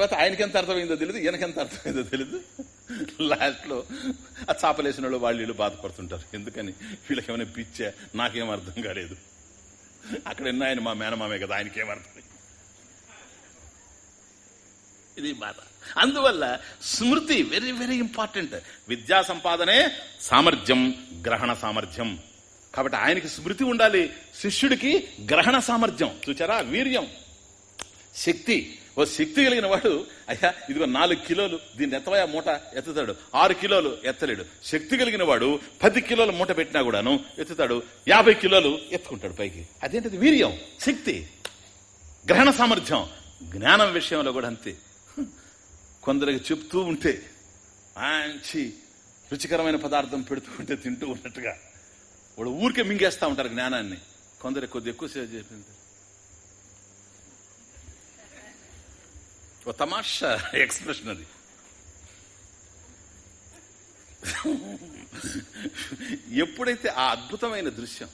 తర్వాత ఆయనకి ఎంత అర్థమైందో తెలియదు ఈయనకెంత అర్థమైందో తెలియదు లాస్ట్లో ఆ చాపలేసిన వాళ్ళు వాళ్ళు వీళ్ళు బాధపడుతుంటారు. ఎందుకని? వీళ్ళకేమైనా పిచ్చే? నాకేం అర్థం కాలేదు. అక్కడ ఎన్న ఆయన మా మేనమామే కదా ఆయనకేం అర్థం ఇది బాధ. అందువల్ల స్మృతి వెరీ వెరీ ఇంపార్టెంట్ విద్యా సంపాదనే సామర్థ్యం గ్రహణ సామర్థ్యం. కాబట్టి ఆయనకి స్మృతి ఉండాలి. శిష్యుడికి గ్రహణ సామర్థ్యం. చూచారా? వీర్యం. శక్తి. ఓ శక్తి కలిగిన వాడు అయ్యా ఇదిగో నాలుగు కిలోలు దీన్ని ఎత్తవయా మూట ఎత్తుతాడు. ఆరు కిలోలు ఎత్తలేడు. శక్తి కలిగిన వాడు పది కిలోల మూట పెట్టినా కూడాను ఎత్తుతాడు. యాభై కిలోలు ఎత్తుకుంటాడు పైకి. అదేంటిది? వీర్యం శక్తి గ్రహణ సామర్థ్యం జ్ఞానం విషయంలో కూడా అంతే. కొందరికి చెప్తూ ఉంటే మంచి రుచికరమైన పదార్థం పెడుతూ ఉంటే తింటూ ఉన్నట్టుగా. వాడు ఊరికే మింగేస్తా ఉంటారు జ్ఞానాన్ని. కొందరికి కొద్ది ఎక్కువసేపు చెప్పింది ఓ తమాషా ఎక్స్ప్రెషన్ అది. ఎప్పుడైతే ఆ అద్భుతమైన దృశ్యం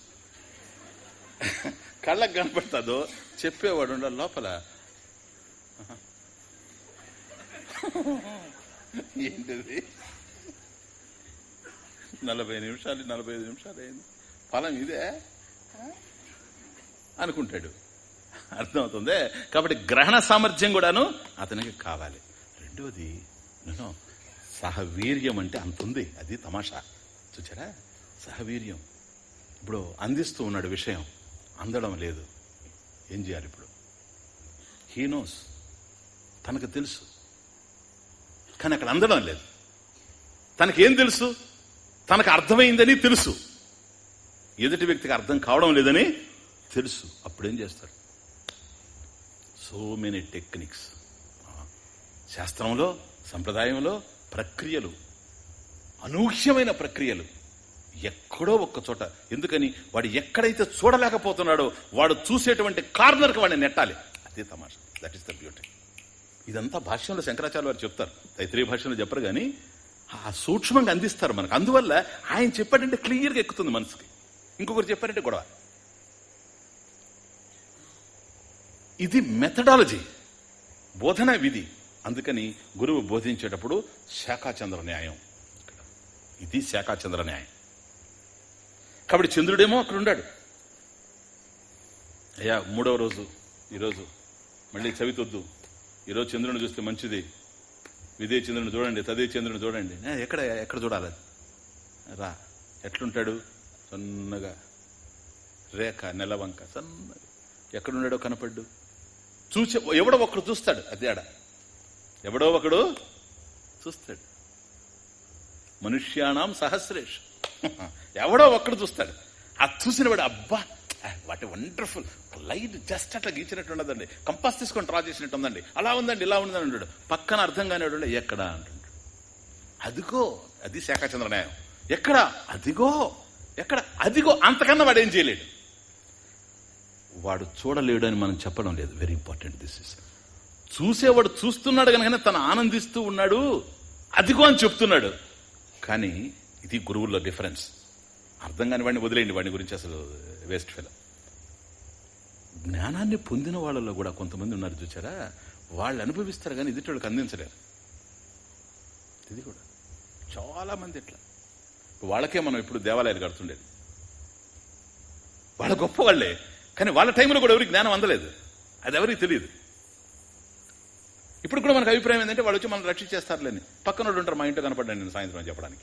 కళ్ళకు కనపడుతుందో చెప్పేవాడు ఉండాలి లోపల. ఏంటిది? నలభై నిమిషాలు నలభై ఐదు నిమిషాలు అయింది. ఫలం ఇదే? అనుకుంటాడు. అర్థమవుతుంది. కాబట్టి గ్రహణ సామర్థ్యం కూడాను అతనికి కావాలి. రెండోది నేను సహవీర్యం అంటే అంత ఉంది. అది తమాషా. చూచారా? సహవీర్యం. ఇప్పుడు అందిస్తూ ఉన్నాడు విషయం. అందడం లేదు. ఏం చేయాలి ఇప్పుడు? హీనోస్ తనకు తెలుసు. కానీ అక్కడ అందడం లేదు. తనకేం తెలుసు? తనకు అర్థమైందని తెలుసు. ఎదుటి వ్యక్తికి అర్థం కావడం లేదని తెలుసు. అప్పుడేం చేస్తాడు సో మెనీ టెక్నిక్స్ శాస్త్రంలో సంప్రదాయంలో ప్రక్రియలు అనూహ్యమైన ప్రక్రియలు ఎక్కడో ఒక్క చోట. ఎందుకని? వాడు ఎక్కడైతే చూడలేకపోతున్నాడో వాడు చూసేటువంటి కార్నర్కి వాడిని నెట్టాలి. అదే తమాషా. దట్ ఈస్ ద బ్యూటీ ఇదంతా భాష్యంలో శంకరాచార్య వారు చెప్తారు. తైత్రీయ భాషలో చెప్పరు కానీ ఆ సూక్ష్మంగా అందిస్తారు మనకు. అందువల్ల ఆయన చెప్పాడంటే క్లియర్గా ఎక్కుతుంది మనసుకి. ఇంకొకరు చెప్పారంటే గొడవ. ఇది మెథడాలజీ బోధన విధి. అందుకని గురువు బోధించేటప్పుడు శాఖాచంద్ర న్యాయం. ఇది శాఖాచంద్ర న్యాయం. కాబట్టి చంద్రుడేమో అక్కడ ఉన్నాడు అయ్యా మూడవ రోజు ఈరోజు మళ్ళీ చవితొద్దు. ఈరోజు చంద్రుని చూస్తే మంచిది. విదే చంద్రుని చూడండి తదే చంద్రుని చూడండి. ఎక్కడ ఎక్కడ చూడాలి రా ఎట్లుంటాడు? సన్నగా. రేఖ నెలవంక సన్నగా. ఎక్కడున్నాడో కనపడ్డు? చూసే ఎవడో ఒకడు చూస్తాడు అదే ఆడ. ఎవడో ఒకడు చూస్తాడు. మనుష్యానాం సహస్రేష్. ఎవడో ఒక్కడు చూస్తాడు. ఆ చూసిన వాడు అబ్బా వాట్ వండర్ఫుల్ లైట్ జస్ట్ అట్లా గీచినట్టు ఉండదండి. కంపాస్ తీసుకొని డ్రా చేసినట్టు ఉందండి. అలా ఉందండి ఇలా ఉందని అంటాడు పక్కన అర్థం కాని వాడు ఎక్కడ అంటుంటాడు అదిగో అది శాఖాచంద్ర న్యాయం. ఎక్కడ? అదిగో ఎక్కడ? అదిగో అంతకన్నా వాడు ఏం చేయలేడు. వాడు చూడలేడు అని మనం చెప్పడం లేదు. వెరీ ఇంపార్టెంట్ దిస్ ఇస్ చూసేవాడు చూస్తున్నాడు కనుక తను ఆనందిస్తూ ఉన్నాడు. అదిగో అని చెప్తున్నాడు. కానీ ఇది గురువుల్లో డిఫరెన్స్ అర్థం కాని వాడిని వదిలేయండి. వాడిని గురించి అసలు వేస్ట్ ఫెలో జ్ఞానాన్ని పొందిన వాళ్ళలో కూడా కొంతమంది ఉన్నారు చూసారా వాళ్ళు అనుభవిస్తారు కానీ ఇది వాళ్ళకి అందించలేరు. ఇది కూడా. చాలా మంది ఇట్లా. వాళ్ళకే మనం ఇప్పుడు దేవాలయాలు కడుతుండేది. వాళ్ళ గొప్ప వాళ్ళే కానీ వాళ్ళ టైంలో కూడా ఎవరికి జ్ఞానం అందలేదు. అది ఎవరికి తెలియదు. ఇప్పుడు కూడా మనకు అభిప్రాయం ఏంటంటే వాళ్ళు వచ్చి మనం రక్షించేస్తారులేని పక్కన ఉంటారు మా ఇంట్లో కనపడ్డాను నేను సాయంత్రం చెప్పడానికి.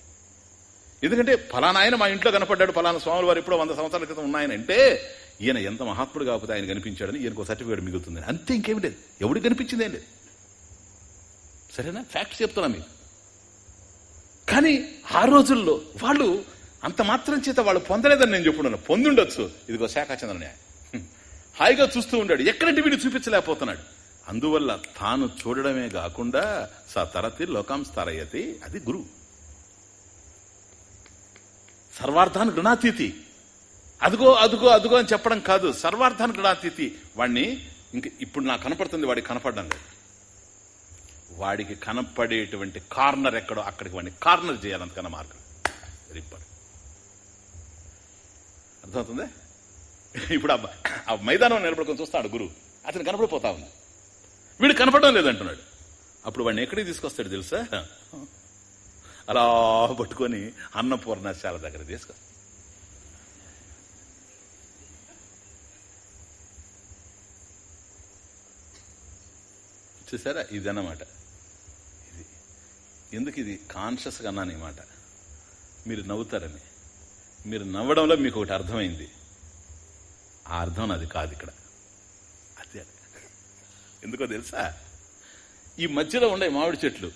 ఎందుకంటే ఫలానా ఆయన మా ఇంట్లో కనపడ్డాడు ఫలానా స్వాములు వారు ఎప్పుడో వంద సంవత్సరాల క్రితం ఉన్నాయనంటే ఈయన ఎంత మహాత్ముడు కాకపోతే ఆయన కనిపించాడని ఈయనకు సర్టిఫికేట్ మిగులుతుంది అంతే ఇంకేమి లేదు. ఎవడికి కనిపించిందేం లేదు. సరేనా? ఫ్యాక్ట్స్ చెప్తున్నా మీకు. కానీ ఆ రోజుల్లో వాళ్ళు అంత మాత్రం చేత వాళ్ళు పొందలేదని నేను చెప్పున్నాను. పొందుండొచ్చు. ఇదిగో శాఖాచంద్ర న్యాయం హాయిగా చూస్తూ ఉండాడు. ఎక్కడంటే వీడు చూపించలేకపోతున్నాడు. అందువల్ల తాను చూడడమే కాకుండా స తరతి లోకాంస్తారయ్యతి అది గురువు సర్వార్థాన్ని గృణాతీతి. అదిగో అదిగో అదిగో అని చెప్పడం కాదు. సర్వార్థాన్ని గృణాతీతి. వాడిని ఇంక ఇప్పుడు నాకు కనపడుతుంది వాడికి కనపడడం లేదు. వాడికి కనపడేటువంటి కార్నర్ ఎక్కడో అక్కడికి వాడిని కార్నర్ చేయాలంతకన్నా మార్గం. రిప్పర్. ఇంపార్టెంట్ అర్థమవుతుంది? ఇప్పుడు ఆ- మైదానం నిలబడుకొని చూస్తాడు గురువు. అతను కనపడిపోతా ఉంది. వీడు కనపడడం లేదంటున్నాడు. అప్పుడు వాడిని ఎక్కడికి తీసుకొస్తాడు తెలుసా? అలా పట్టుకొని అన్నపూర్ణశాల దగ్గర తీసుకొస్తాడు చూసారా? ఇదన్నమాట. ఇది. ఎందుకు ఇది? కాన్షియస్గా అన్నాను ఈ మాట. మీరు నవ్వుతారని. మీరు నవ్వడంలో మీకు ఒకటి అర్థమైంది. ఆ అర్థం అది కాదు ఇక్కడ. అది. ఎందుకో తెలుసా? ఈ మధ్యలో ఉండే మామిడి చెట్లు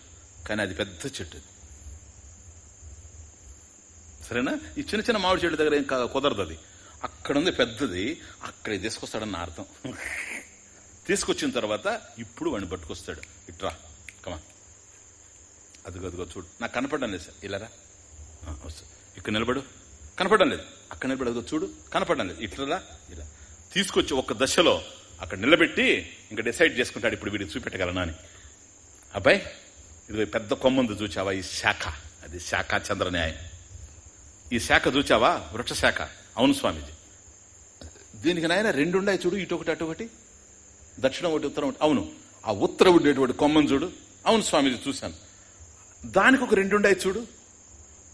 కానీ అది పెద్ద చెట్టు సరేనా? ఈ చిన్న చిన్న మామిడి చెట్ల దగ్గర ఏం కుదరదు అది. అక్కడ ఉంది పెద్దది అక్కడికి తీసుకొస్తాడన్న అర్థం. తీసుకొచ్చిన తర్వాత ఇప్పుడు వాడిని పట్టుకొస్తాడు. ఇట్రా కమా అదిగో అదిగో చూడు. నాకు కనపడడం లేదు సార్. ఇలారా వస్తా. ఇక్కడ నిలబడు. కనపడడం లేదు. అక్కడ నిలబడు చూడు కనపడడం లేదు. ఇట్లా ఇలా. తీసుకొచ్చి ఒక దశలో అక్కడ నిలబెట్టి ఇంకా డిసైడ్ చేసుకుంటాడు ఇప్పుడు వీడికి చూపెట్టగలనా అని. అబ్బాయి ఇది పెద్ద కొమ్మందు చూచావా? ఈ శాఖ. అది శాఖ చంద్రన్యాయం ఈ శాఖ చూచావా? వృక్ష శాఖ. అవును స్వామిజీ. దీనికి నాయన రెండు ఉన్నాయి చూడు ఇటు ఒకటి అటు ఒకటి. దక్షిణం ఒకటి ఉత్తరం ఒకటి. అవును ఆ ఉత్తరం ఉండేటువంటి కొమ్మను చూడు. అవును స్వామిజీ చూశాను. దానికి ఒక రెండు ఉన్నాయి చూడు.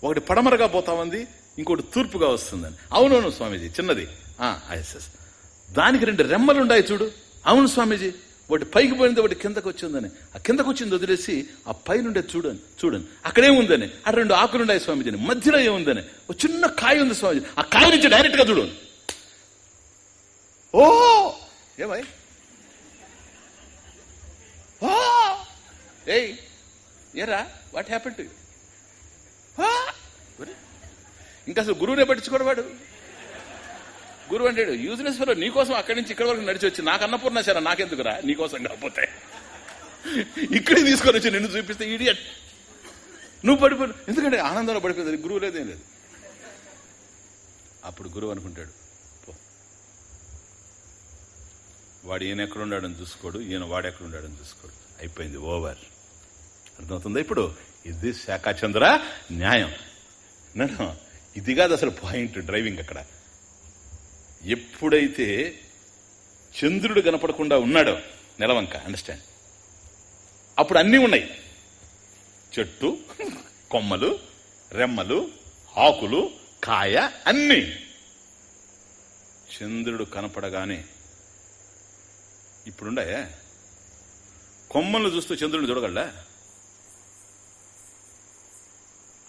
ఒకటి పడమరగా పోతా ఉంది ఇంకోటి తూర్పుగా వస్తుందని. అవునవును స్వామీజీ చిన్నది. ఆ, ఎస్, ఎస్. దానికి రెండు రెమ్మలు ఉన్నాయి చూడు. అవును స్వామీజీ ఒకటి పైకి పోయింది ఒకటి కిందకు వచ్చిందని. ఆ కిందకు వచ్చింది వదిలేసి ఆ పైనుండే చూడని చూడండి. అక్కడేముందని ఆ రెండు ఆకులున్నాయి స్వామీజీని. మధ్యలో ఏముందని? ఒక చిన్న కాయ ఉంది స్వామీజీ. ఆ కాయ నుంచి డైరెక్ట్గా చూడు. ఓ! ఏమై? ఓ! ఏయ్ ఏరా? వాట్ హ్యాపెన్ టు ఇంకా అసలు గురువునే పట్టించుకోడు వాడు. గురువు అంటాడు యూజ్లెస్ ఫెలో నీకోసం అక్కడి నుంచి ఇక్కడ వరకు నడిచి వచ్చి నాకు అన్నపూర్ణ సరే నాకెందుకురా నీకోసం కాకపోతే. ఇక్కడే తీసుకొని వచ్చి నిన్ను చూపిస్తే ఇడియట్ నువ్వు పడిపోయి ఎందుకంటే ఆనందంలో పడిపోతుంది గురువు లేదేం లేదు. అప్పుడు గురువు అనుకుంటాడు పో. వాడు ఈయన ఎక్కడున్నాడని చూసుకోడు ఈయన వాడు ఎక్కడున్నాడని చూసుకోడు. అయిపోయింది ఓవర్. అర్థమవుతుందా ఇప్పుడు? ఇది శాఖాచంద్ర న్యాయం. నేను ఇది కాదు అసలు పాయింట్ డ్రైవింగ్ అక్కడ. ఎప్పుడైతే చంద్రుడు కనపడకుండా ఉన్నాడో నెలవంక అండర్స్టాండ్ అప్పుడు అన్నీ ఉన్నాయి. చెట్టు కొమ్మలు రెమ్మలు ఆకులు కాయ అన్నీ. చంద్రుడు కనపడగానే ఇప్పుడుండే కొమ్మలను చూస్తూ చంద్రుడిని చూడగలడా?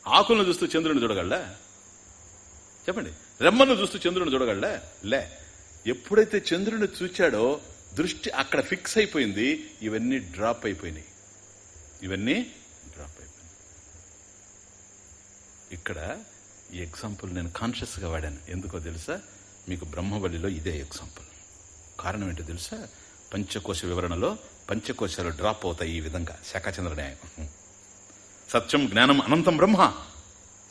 ఆకులను చూస్తూ చంద్రుడిని చూడగలడా? చెప్పండి. రెమ్మను చూస్తూ చంద్రుడిని చూడగలడా? లే. ఎప్పుడైతే చంద్రుని చూచాడో దృష్టి అక్కడ ఫిక్స్ అయిపోయింది ఇవన్నీ డ్రాప్ అయిపోయినాయి. ఇవన్నీ డ్రాప్ అయిపోయినాయి. ఇక్కడ ఈ ఎగ్జాంపుల్ నేను కాన్షియస్గా వాడాను. ఎందుకో తెలుసా? మీకు బ్రహ్మవల్లిలో ఇదే ఎగ్జాంపుల్. కారణం ఏంటో తెలుసా? పంచకోశ వివరణలో పంచకోశాలు డ్రాప్ అవుతాయి ఈ విధంగా. శాఖాచంద్ర న్యాయం. సత్యం జ్ఞానం అనంతం బ్రహ్మ.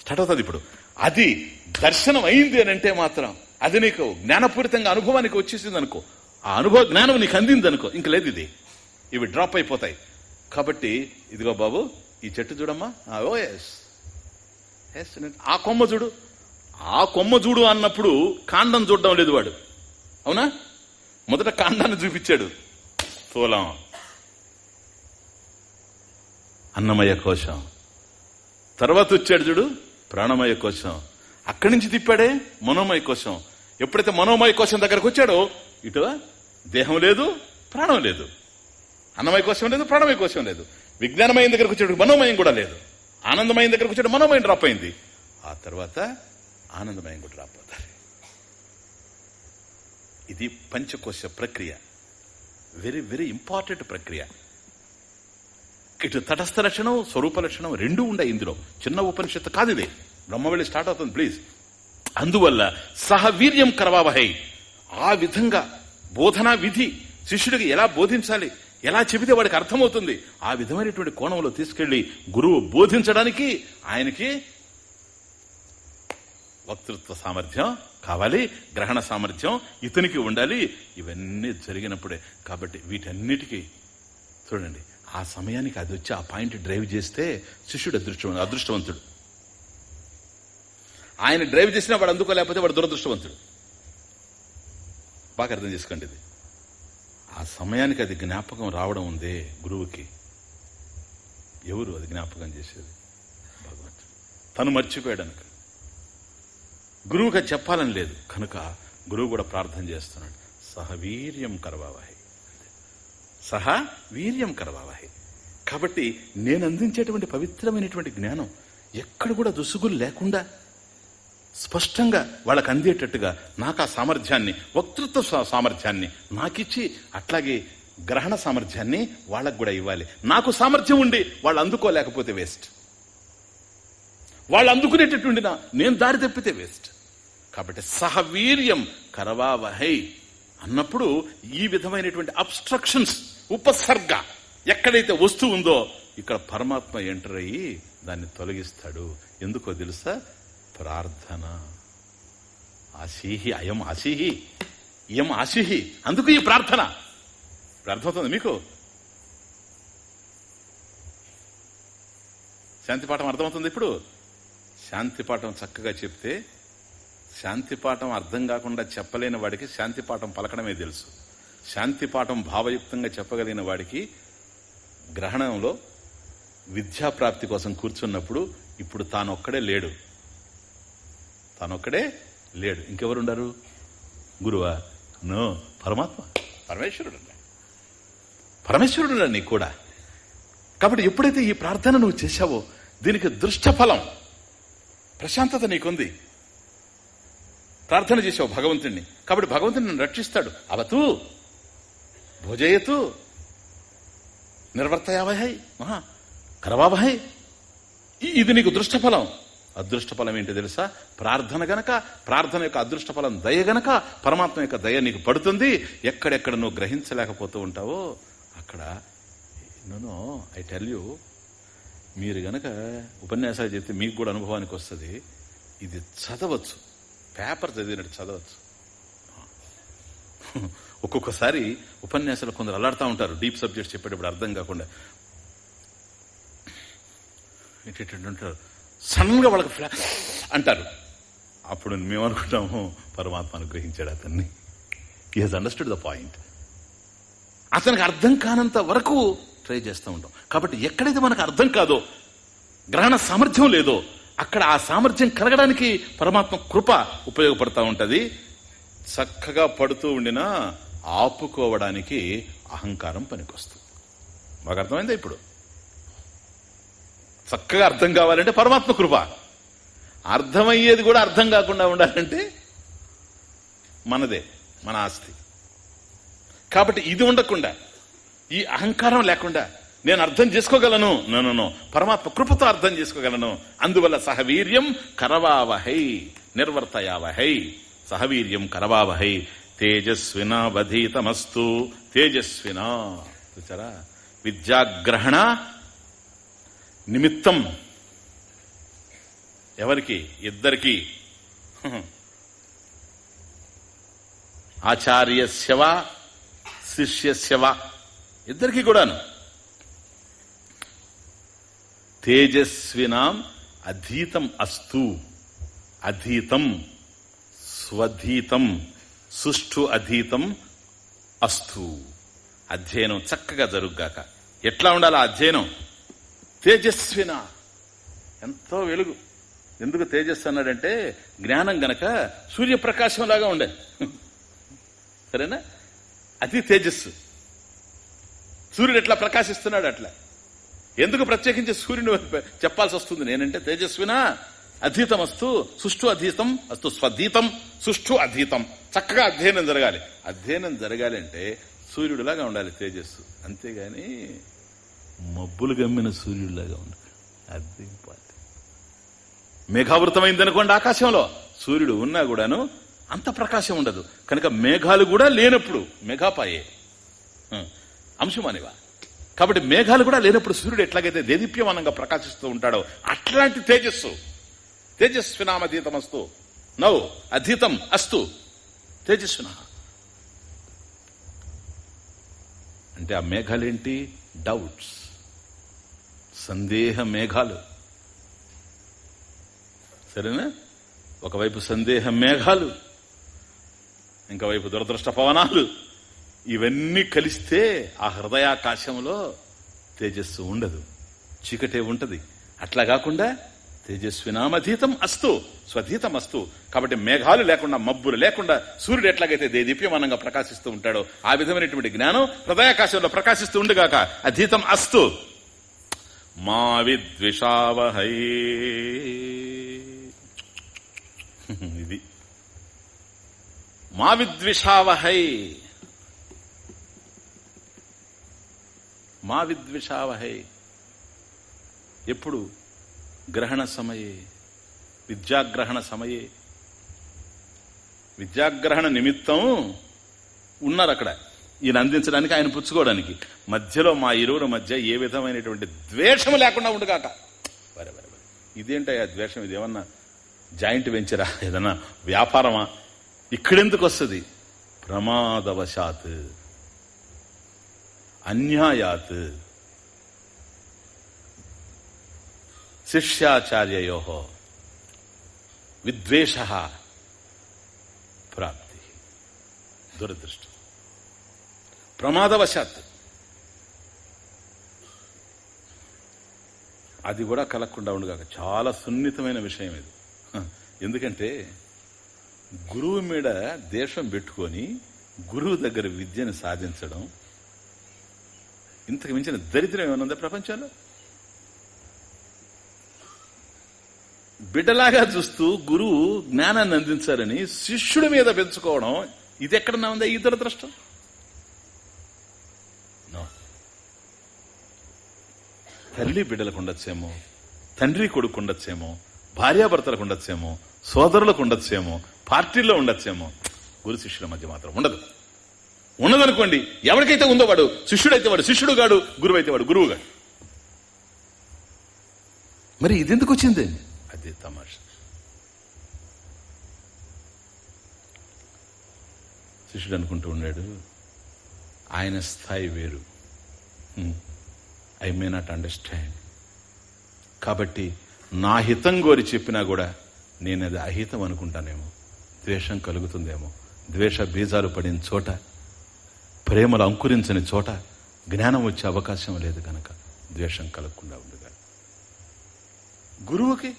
స్టార్ట్ అవుతుంది ఇప్పుడు. అది దర్శనం అయింది అని అంటే మాత్రం అది నీకు జ్ఞానపూరితంగా అనుభవానికి వచ్చేసింది అనుకో. ఆ అనుభవ జ్ఞానం నీకు అందింది అనుకో. ఇంక లేదు ఇది. ఇవి డ్రాప్ అయిపోతాయి. కాబట్టి ఇదిగో బాబు ఈ చెట్టు చూడమ్మా. ఆ, ఓ ఎస్ ఎస్ ఆ కొమ్మ చూడు. ఆ కొమ్మ చూడు అన్నప్పుడు కాండం చూడడం లేదు వాడు. అవునా? మొదట కాండాన్ని చూపించాడు. స్థూలం అన్నమయ్య కోశం. తర్వాత వచ్చాడు చూడు. ప్రాణమయ కోశం అక్కడి నుంచి తిప్పాడే మనోమయ కోశం ఎప్పుడైతే మనోమయ కోశం దగ్గరకు వచ్చాడో ఇటు దేహం లేదు ప్రాణం లేదు. అన్నమయ కోశం లేదు ప్రాణమయ కోశం లేదు. విజ్ఞానమయం దగ్గరకు వచ్చాడు మనోమయం కూడా లేదు. ఆనందమయం దగ్గరకు వచ్చాడు మనోమయం డ్రాప్ అయింది. ఆ తర్వాత ఆనందమయం కూడా డ్రాప్ అవుతుంది ఇది పంచకోశ ప్రక్రియ. వెరీ వెరీ ఇంపార్టెంట్ ప్రక్రియ. ఇటు తటస్థ లక్షణం స్వరూప లక్షణం రెండు ఉండే ఇందులో. చిన్న ఉపనిషత్తు కాదు ఇది బ్రహ్మవెళ్ళి స్టార్ట్ అవుతుంది ప్లీజ్ అందువల్ల సహవీర్యం కరవావహై ఆ విధంగా బోధనా విధి శిష్యుడికి ఎలా బోధించాలి ఎలా చెబితే వాడికి అర్థమవుతుంది ఆ విధమైనటువంటి కోణంలో తీసుకెళ్ళి గురువు బోధించడానికి ఆయనకి వక్తృత్వ సామర్థ్యం కావాలి గ్రహణ సామర్థ్యం ఇతనికి ఉండాలి. ఇవన్నీ జరిగినప్పుడే. కాబట్టి వీటన్నిటికీ చూడండి ఆ సమయానికి అది వచ్చి ఆ పాయింట్ డ్రైవ్ చేస్తే శిష్యుడు అదృష్టం అదృష్టవంతుడు. ఆయన డ్రైవ్ చేసినా వాడు అందుకోలేకపోతే వాడు దురదృష్టవంతుడు. బాగా అర్థం చేసుకోండి ఇది. ఆ సమయానికి అది జ్ఞాపకం రావడం ఉందే గురువుకి. ఎవరు అది జ్ఞాపకం చేసేది? భగవంతుడు. తను మర్చిపోయాడు అనుక. గురువుగా చెప్పాలని లేదు. కనుక గురువు కూడా ప్రార్థన చేస్తున్నాడు. సహవీర్యం కరవావహి. సహా వీర్యం కరవావహి కాబట్టి నేను అందించేటువంటి పవిత్రమైనటువంటి జ్ఞానం ఎక్కడ కూడా దుసుగులు లేకుండా స్పష్టంగా వాళ్ళకు అందేటట్టుగా నాకు ఆ సామర్థ్యాన్ని వక్తృత్వ సామర్థ్యాన్ని నాకిచ్చి అట్లాగే గ్రహణ సామర్థ్యాన్ని వాళ్ళకు కూడా ఇవ్వాలి. నాకు సామర్థ్యం ఉండి వాళ్ళు అందుకోలేకపోతే వేస్ట్. వాళ్ళు అందుకునేటటువంటి నేను దారి తప్పితే వేస్ట్. కాబట్టి సహవీర్యం కరవావహై అన్నప్పుడు ఈ విధమైనటువంటి అబ్స్ట్రక్షన్స్ ఉపసర్గ. ఎక్కడైతే వస్తువు ఉందో ఇక్కడ పరమాత్మ ఎంటర్ అయ్యి దాన్ని తొలగిస్తాడు. ఎందుకో తెలుసా? ప్రార్థన. ఆశీహి అయం ఆశీహి. ఇయం ఆశీహి. అందుకు ఈ ప్రార్థన. అర్థమవుతుంది మీకు? శాంతి పాఠం అర్థమవుతుంది ఇప్పుడు? శాంతి పాఠం చక్కగా చెప్తే శాంతి పాఠం అర్థం కాకుండా చెప్పలేని వాడికి శాంతి పాఠం పలకడమే తెలుసు. శాంతి పాఠం భావయుక్తంగా చెప్పగలిగిన వాడికి గ్రహణంలో విద్యాప్రాప్తి కోసం కూర్చున్నప్పుడు ఇప్పుడు తానొక్కడే లేడు. తానొక్కడే లేడు. ఇంకెవరుండరు? గురువా? నో పరమాత్మ. పరమేశ్వరుడు పరమేశ్వరుడు నీకు కూడా. కాబట్టి ఎప్పుడైతే ఈ ప్రార్థన నువ్వు చేశావో దీనికి దృష్టఫలం ప్రశాంతత నీకుంది. ప్రార్థన చేసావు భగవంతుణ్ణి. కాబట్టి భగవంతుని నన్ను రక్షిస్తాడు. అవతూ భోజయతు నిర్వర్తయావహై మహా కరవావహై. ఇది నీకు దృష్టఫలం. అదృష్టఫలం ఏంటి తెలుసా? ప్రార్థన గనక ప్రార్థన యొక్క అదృష్టఫలం దయ గనక పరమాత్మ యొక్క దయ నీకు పడుతుంది. ఎక్కడెక్కడ నువ్వు గ్రహించలేకపోతూ ఉంటావో అక్కడ నూనో ఐ టెల్ యూ మీరు గనక ఉపన్యాసాలు చెప్తే మీకు కూడా అనుభవానికి వస్తుంది. ఇది చదవచ్చు. పేపర్ చదివినట్టు చదవచ్చు. ఒక్కొక్కసారి ఉపన్యాసాలు కొందరు అల్లాడుతూ ఉంటారు. డీప్ సబ్జెక్ట్స్ చెప్పేటప్పుడు అర్థం కాకుండా. ఉంటారు సన్నగా వాళ్ళకి ఫ్లా అంటారు. అప్పుడు మేము అనుకుంటాము పరమాత్మ అనుగ్రహించాడు అతన్ని. ఈ హెస్ అండర్స్టూడ్ ద పాయింట్ అతనికి అర్థం కానంత వరకు ట్రై చేస్తూ ఉంటాం. కాబట్టి ఎక్కడైతే మనకు అర్థం కాదో గ్రహణ సామర్థ్యం లేదో అక్కడ ఆ సామర్థ్యం కలగడానికి పరమాత్మ కృప ఉపయోగపడతా ఉంటుంది. చక్కగా పడుతూ ఉండినా ఆపుకోవడానికి అహంకారం పనికొస్తుంది. బాగా అర్థమైందా ఇప్పుడు? చక్కగా అర్థం కావాలంటే పరమాత్మ కృప. అర్థమయ్యేది కూడా అర్థం కాకుండా ఉండాలంటే మనదే మన ఆస్తి. కాబట్టి ఇది ఉండకుండా ఈ అహంకారం లేకుండా నేను అర్థం చేసుకోగలను. నన్ను పరమాత్మ కృపతో అర్థం చేసుకోగలను. అందువల్ల సహవీర్యం కరవావహై నిర్వర్తయావహై. సహవీర్యం కరవావహై. తేజస్వినావధీతమస్తు. తేజస్వినా. చూచారా? విద్యాగ్రహణ నిమిత్తం. ఎవరికి? ఇద్దరికి. ఆచార్యస్యవా శిష్యస్యవా. ఇద్దరికి కూడాను. తేజస్వినాం అధీతం అస్తు. అధీతం స్వధీతం. సుష్ఠు అధీతం అస్థు అధ్యయనం చక్కగా జరుగ్గాక. ఎట్లా ఉండాలి అధ్యయనం? తేజస్విన. ఎంతో వెలుగు. ఎందుకు తేజస్సు అన్నాడంటే జ్ఞానం గనక సూర్యప్రకాశంలాగా ఉండే. సరేనా? అతి తేజస్సు. సూర్యుడు ఎట్లా ప్రకాశిస్తున్నాడు అట్లా? ఎందుకు ప్రత్యేకించి సూర్యుని చెప్పాల్సి వస్తుంది? నేనంటే తేజస్వినా. అధీతం అస్తు సుష్ఠు అధీతం అస్తు స్వధీతం సుష్ఠు అధీతం. చక్కగా అధ్యయనం జరగాలి. అధ్యయనం జరగాలి అంటే సూర్యుడిలాగా ఉండాలి తేజస్సు. అంతేగాని మబ్బులు గమ్మిన సూర్యుడిలాగా ఉండాలి అది ఇంపార్టెంట్. మేఘావృతమైంది అనుకోండి ఆకాశంలో. సూర్యుడు ఉన్నా కూడాను అంత ప్రకాశం ఉండదు. కనుక మేఘాలు కూడా లేనప్పుడు మేఘాపాయే. అంశమానివా. కాబట్టి మేఘాలు కూడా లేనప్పుడు సూర్యుడు ఎట్లాగైతే దేదీప్యమానంగా ప్రకాశిస్తూ ఉంటాడో అట్లాంటి తేజస్సు. తేజస్వినామధీతమస్తు. నౌ అధీతం అస్తు. తేజస్విన. అంటే ఆ మేఘాలేంటి? డౌట్స్. సందేహ మేఘాలు. సరేనా? ఒకవైపు సందేహ మేఘాలు ఇంకోవైపు దురదృష్ట పవనాలు. ఇవన్నీ కలిస్తే ఆ హృదయాకాశంలో తేజస్సు ఉండదు. చీకటే ఉంటది. అట్లా కాకుండా తేజస్వినామధీతం అస్తు స్వధీతం అస్తు. కాబట్టి మేఘాలు లేకుండా మబ్బులు లేకుండా సూర్యుడు ఎట్లాగైతే దేదీప్యమానంగా ప్రకాశిస్తూ ఉంటాడో ఆ విధమైనటువంటి జ్ఞానం హృదయాకాశంలో ప్రకాశిస్తూ ఉండుగాక అధీతం అస్తు. మా విద్విషావహై. ఇది. మా విద్విషావహై. మా విద్విషావహై. ఎప్పుడు? గ్రహణ సమయే విద్యాగ్రహణ సమయే. విద్యాగ్రహణ నిమిత్తం ఉన్నారు అక్కడ ఈయన అందించడానికి ఆయన పుచ్చుకోవడానికి. మధ్యలో మా ఇరువుల మధ్య ఏ విధమైనటువంటి ద్వేషము లేకుండా ఉండుగాక. వరే వరే వరే. ఇదేంటయ్యా ద్వేషం? ఇదేమన్నా జాయింట్ వెంచరా? ఏదన్నా వ్యాపారమా? ఇక్కడెందుకు వస్తుంది? ప్రమాదవశాత్. అన్యాయాత్. శిష్యాచార్యయో విద్వేష ప్రాప్తి. దురదృష్టం. ప్రమాదవశాత్ అది కూడా కలగకుండా ఉండగాక. చాలా సున్నితమైన విషయం ఇది. ఎందుకంటే గురువు మీద దేశం పెట్టుకొని గురువు దగ్గర విద్యను సాధించడం ఇంతకు మించిన దరిద్రం ఏమన్నా ప్రపంచంలో? బిడ్డలాగా చూస్తూ గురువు జ్ఞానాన్ని అందించాలని శిష్యుడి మీద పెంచుకోవడం ఇది ఎక్కడన్నా ఉందా ఈ దురదృష్టం? తల్లి బిడ్డలకు ఉండొచ్చేమో తండ్రి కొడుకు ఉండొచ్చేమో భార్యాభర్తలకు ఉండొచ్చేమో సోదరులకు ఉండొచ్చేమో పార్టీల్లో ఉండొచ్చేమో గురు శిష్యుల మధ్య మాత్రం ఉండదు. ఉండదనుకోండి ఎవరికైతే ఉందో వాడు శిష్యుడైతే వాడు శిష్యుడు గాడు గురువు అయితే వాడు గురువు గాడు మరి ఇది ఎందుకు వచ్చింది? అది తమాష. శిష్యుడు అనుకుంటూ ఉన్నాడు ఆయన స్థాయి వేరు. ఐ మే నాట్ అండర్స్టాండ్ కాబట్టి నా హితం కోరి చెప్పినా కూడా నేను అది అహితం అనుకుంటానేమో. ద్వేషం కలుగుతుందేమో. ద్వేష బీజాలు పడిన చోట ప్రేమలు అంకురించని చోట జ్ఞానం వచ్చే అవకాశం లేదు కనుక ద్వేషం కలగకుండా ఉండగా. గురువుకి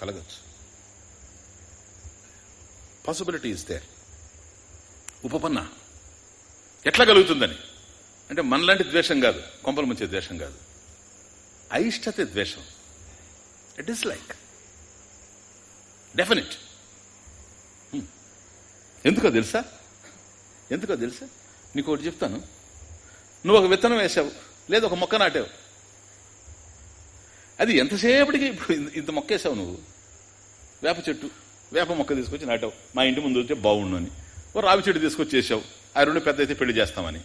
కలగచ్చు. పాసిబిలిటీ ఇస్ దేర్ ఉపపన్న ఎట్లా కలుగుతుందని? అంటే మనలాంటి ద్వేషం కాదు కొంపల ముంచే ద్వేషం కాదు. అయిష్టతే ద్వేషం. ఇట్ ఈస్ లైక్ డెఫినెట్ ఎందుకో తెలుసా? ఎందుకో తెలుసా? నీకు ఒకటి చెప్తాను. నువ్వు ఒక విత్తనం వేసావు లేదా ఒక మొక్క నాటావు. అది ఎంతసేపటికి ఇప్పుడు ఇంత- మొక్కేసావు నువ్వు? వేప చెట్టు వేప మొక్క తీసుకొచ్చి నాటావు. మా ఇంటి ముందు వచ్చే బాగుండు అని. ఓ రావి చెట్టు తీసుకొచ్చి చేసావు ఆ రెండు పెద్ద అయితే పెళ్ళి చేస్తామని.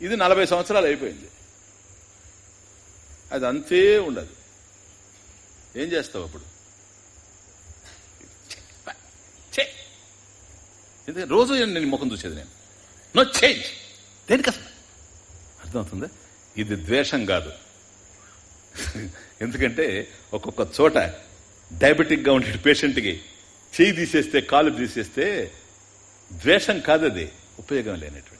ఇది నలభై సంవత్సరాలు అయిపోయింది. అది అంతే ఉండదు. ఏం చేస్తావు అప్పుడు? ఎందుకంటే రోజు నేను ముఖం చూసేది నేను. No change. దేనికి అసలు అర్థమవుతుందా? ఇది ద్వేషం కాదు. ఎందుకంటే ఒక్కొక్క చోట డయాబెటిక్గా ఉండే పేషెంట్కి చేయి తీసేస్తే కాలు తీసేస్తే ద్వేషం కాదది ఉపయోగం లేనటువంటి.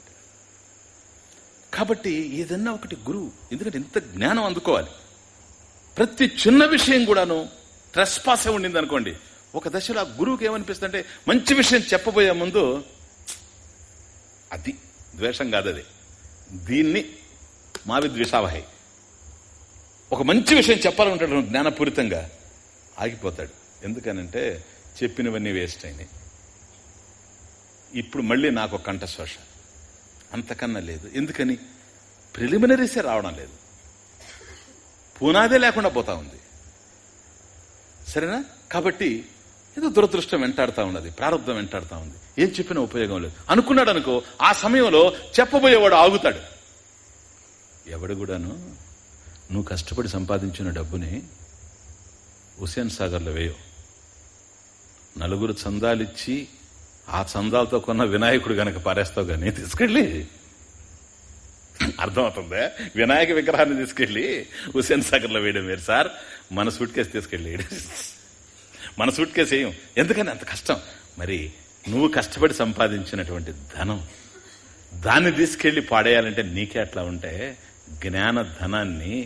కాబట్టి ఏదన్నా ఒకటి గురువు ఎందుకంటే ఇంత జ్ఞానం అందుకోవాలి. ప్రతి చిన్న విషయం కూడాను ట్రెస్పాసే ఉండింది అనుకోండి ఒక దశలో ఆ గురువుకి ఏమనిపిస్తుందంటే మంచి విషయం చెప్పబోయే ముందు అది ద్వేషం కాదది. దీన్ని మావి ద్వేషావహై ఒక మంచి విషయం చెప్పాలనుకుంటాడు జ్ఞానపూరితంగా ఆగిపోతాడు. ఎందుకనంటే చెప్పినవన్నీ వేస్ట్ అయినాయి. ఇప్పుడు మళ్ళీ నాకు ఒక కంఠశ్వాస అంతకన్నా లేదు. ఎందుకని? ప్రిలిమినరీసే రావడం లేదు. పునాదే లేకుండా పోతా ఉంది. సరేనా? కాబట్టి ఏదో దురదృష్టం వెంటాడుతూ ఉన్నది ప్రారంభం వెంటాడుతా ఉంది. ఏం చెప్పినా ఉపయోగం లేదు. అనుకున్నాడు అనుకో ఆ సమయంలో చెప్పబోయేవాడు ఆగుతాడు. ఎవడు కూడాను? నువ్వు కష్టపడి సంపాదించిన డబ్బుని హుసేన్ సాగర్లో వేయవు నలుగురు చందాలిచ్చి ఆ చందాలతో కొన్న వినాయకుడు గనక పారేస్తావు కానీ తీసుకెళ్ళి. అర్థమవుతుందా? వినాయక విగ్రహాన్ని తీసుకెళ్ళి హుసేన్ సాగర్లో వేయడం వేరు సార్. మన సూట్ కేసు తీసుకెళ్ళి వేయడం. మన సూట్ కేసు వేయం. ఎందుకని అంత కష్టం? మరి నువ్వు కష్టపడి సంపాదించినటువంటి ధనం దాన్ని తీసుకెళ్ళి పాడేయాలంటే నీకే అట్లా ఉంటే జ్ఞాన ధనాన్ని